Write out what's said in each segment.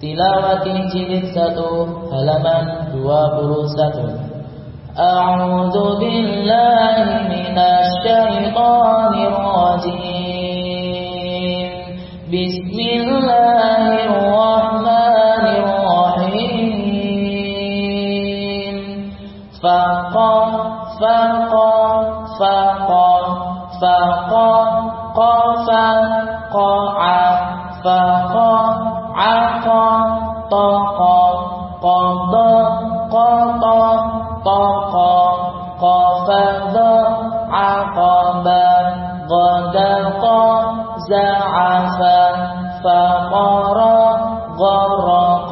Tilawati jilid 1 halaman 21 A'udzu billahi minasy syaithanir rajim Bismillahirrahmanirrahim Faqa faqa faqa faqa qafa qa'a faqa عق طقا قض قطا طقا قفز عقب غدق زعف فقر غرق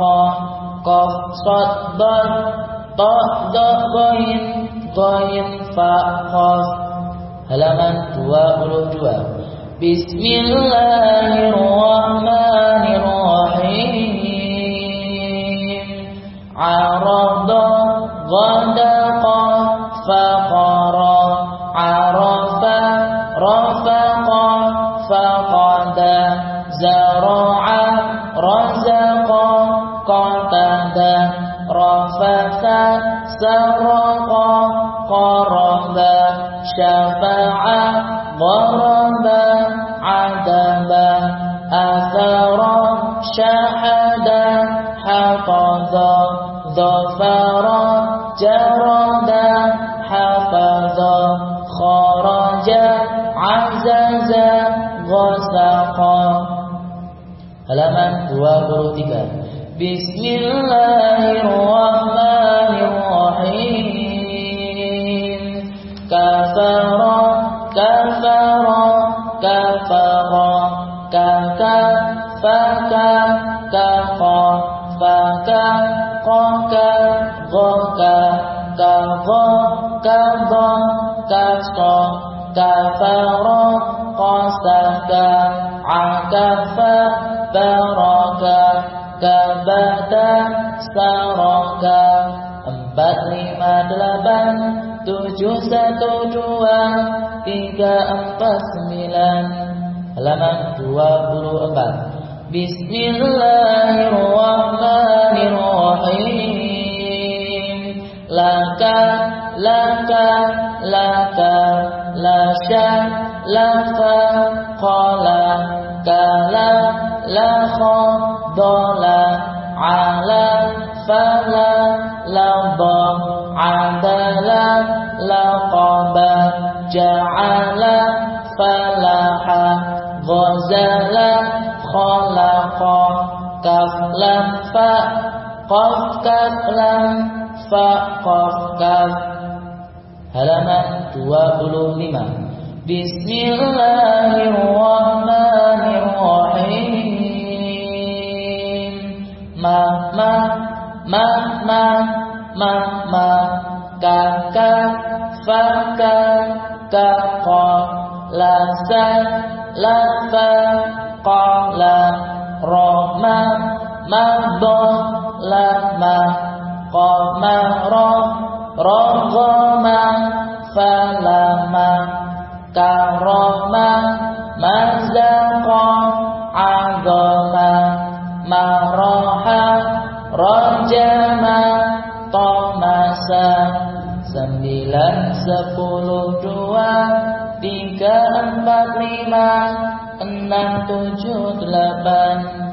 قف صد طه غين غين فقف الله الرحمن Bismillahirrahmanirrahim عرف رفق فقد زرع رزق قتد رفث سرق قرض شفع ضرب عدب أثر شحد حفظ ظفر جرد خرجا azza ghasaqa halaman 23 Bismillahirrahmanirrahim kafara kafara kafara kaka faka kafa faka qaka ghaka kaqa kaqa كسرا Kafara, قسكا akafa baraka kabata saraka empat lima delapan tujuh satu dua tiga empat sembilan halaman dua puluh empat Bismillahirrahmanirrahim la sha la fa qala kala la kha la ala fala la ba adala la qaba ja'ala falaha ghazala khalaqa la fa qaf la fa qaf kaf halaman 25 Bismillahirrahmanirrahim ma ma ma ma ma ma ka ka fa ka ka qa la sa la fa qa la ra ma ma do la ma qa ma ra Rogoma falama karoma mazaqa agama maroha rojama tomasa sembilan sepuluh dua tiga empat lima enam tujuh delapan